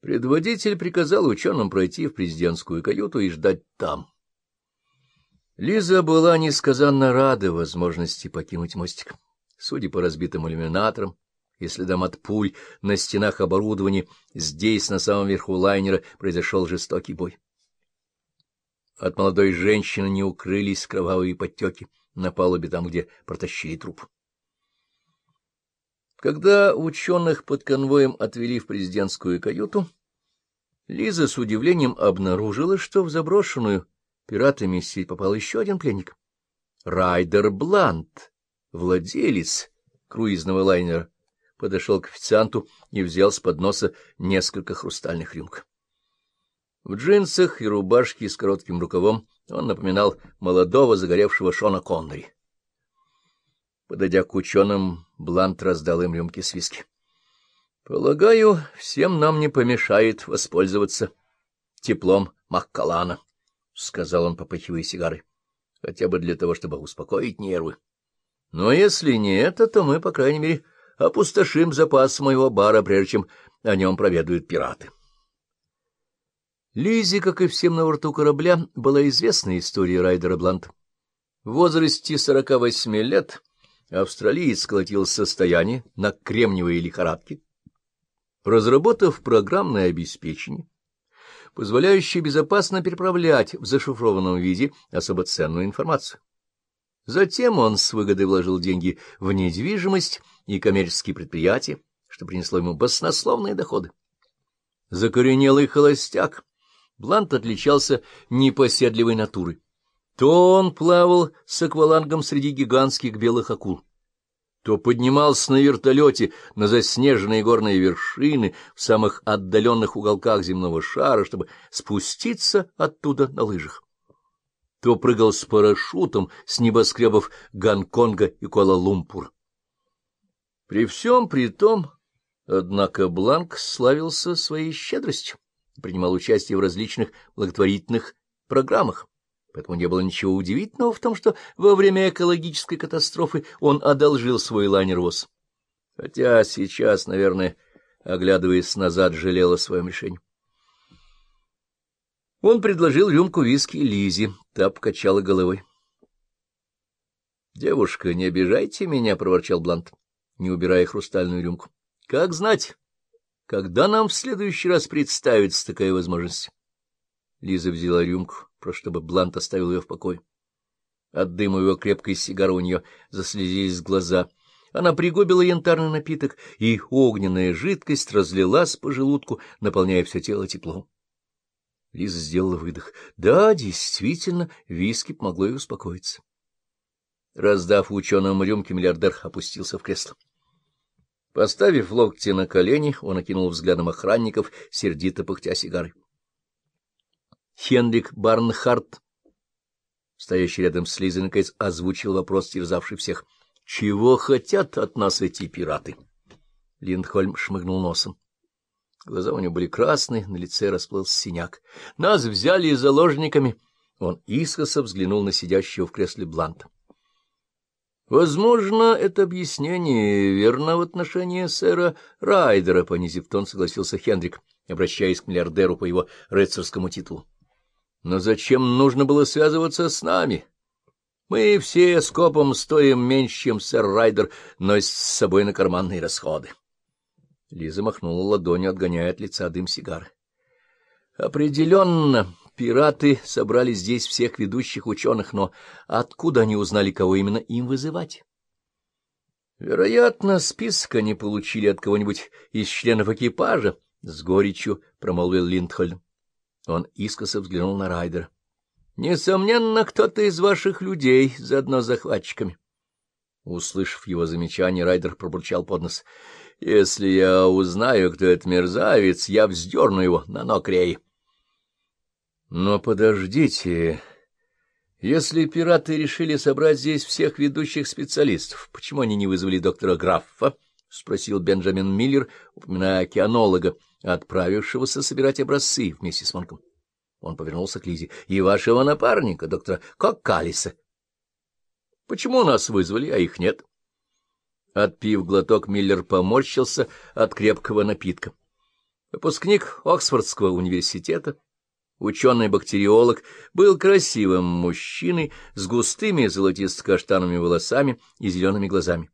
Предводитель приказал ученым пройти в президентскую каюту и ждать там. Лиза была несказанно рада возможности покинуть мостик. Судя по разбитым иллюминаторам и следам от пуль на стенах оборудования, здесь, на самом верху лайнера, произошел жестокий бой. От молодой женщины не укрылись кровавые подтеки на палубе там, где протащили труп. Когда ученых под конвоем отвели в президентскую каюту, Лиза с удивлением обнаружила, что в заброшенную пиратами сеть попал еще один пленник. Райдер Блант, владелец круизного лайнера, подошел к официанту и взял с подноса несколько хрустальных рюмок. В джинсах и рубашке с коротким рукавом он напоминал молодого загоревшего Шона Коннери. Подойдя к ученым, Блант раздал им рюмки с виски. — Полагаю, всем нам не помешает воспользоваться теплом Маккалана, — сказал он, попыхивая сигары, — хотя бы для того, чтобы успокоить нервы. Но если не это, то мы, по крайней мере, опустошим запас моего бара, прежде чем о нем проведают пираты. Лизе, как и всем на борту корабля, была известна история Райдера Бланта. В возрасте сорока восьми лет австралиец сколотил состояние на кремниевой лихорадке, разработав программное обеспечение, позволяющее безопасно переправлять в зашифрованном виде особо ценную информацию. Затем он с выгодой вложил деньги в недвижимость и коммерческие предприятия, что принесло ему баснословные доходы. Закоренелый холостяк, Блант отличался непоседливой натурой. То он плавал с аквалангом среди гигантских белых акул, то поднимался на вертолете на заснеженные горные вершины в самых отдаленных уголках земного шара, чтобы спуститься оттуда на лыжах, то прыгал с парашютом с небоскребов Гонконга и Куала-Лумпур. При всем при том, однако, Бланк славился своей щедростью принимал участие в различных благотворительных программах. Поэтому не было ничего удивительного в том, что во время экологической катастрофы он одолжил свой лайнер ВОЗ. Хотя сейчас, наверное, оглядываясь назад, жалел о своем решении. Он предложил рюмку виски Лизе, та покачала головой. — Девушка, не обижайте меня, — проворчал Блант, не убирая хрустальную рюмку. — Как знать, когда нам в следующий раз представится такая возможность? Лиза взяла рюмку, просто чтобы Блант оставил ее в покое. От дыма его крепкой сигары у нее заслезились глаза. Она пригубила янтарный напиток, и огненная жидкость разлилась по желудку, наполняя все тело теплом. Лиза сделала выдох. Да, действительно, виски помогло ей успокоиться. Раздав ученым рюмки, миллиардер опустился в кресло. Поставив локти на колени, он окинул взглядом охранников, сердито пыхтя сигарой. Хенрик Барнхарт, стоящий рядом с Лизой, наконец озвучил вопрос, терзавший всех. — Чего хотят от нас эти пираты? Линдхольм шмыгнул носом. Глаза у него были красные, на лице расплылся синяк. — Нас взяли заложниками. Он искоса взглянул на сидящего в кресле Бланта. Возможно, это объяснение верно в отношении сэра Райдера, понизив тон, согласился Хендрик, обращаясь к миллиардеру по его рыцарскому титулу. Но зачем нужно было связываться с нами? Мы все скопом стоим меньше, чем сэр Райдер носит с собой на карманные расходы. Лиза махнула ладонью, отгоняя от лица дым сигары. Определенно, пираты собрали здесь всех ведущих ученых, но откуда они узнали, кого именно им вызывать? Вероятно, список они получили от кого-нибудь из членов экипажа, — с горечью промолвил Линдхольм. Он искоса взглянул на Райдера. — Несомненно, кто-то из ваших людей, заодно с захватчиками. Услышав его замечание, Райдер пробурчал под нос. — Если я узнаю, кто этот мерзавец, я вздерну его на нокрей. — Но подождите... Если пираты решили собрать здесь всех ведущих специалистов, почему они не вызвали доктора Граффа? — спросил Бенджамин Миллер, упоминая океанолога, отправившегося собирать образцы вместе с Монком. Он повернулся к Лизе. — И вашего напарника, доктора Коккалиса. — Почему нас вызвали, а их нет? Отпив глоток, Миллер поморщился от крепкого напитка. Выпускник Оксфордского университета, ученый-бактериолог, был красивым мужчиной с густыми золотисто-каштановыми волосами и зелеными глазами.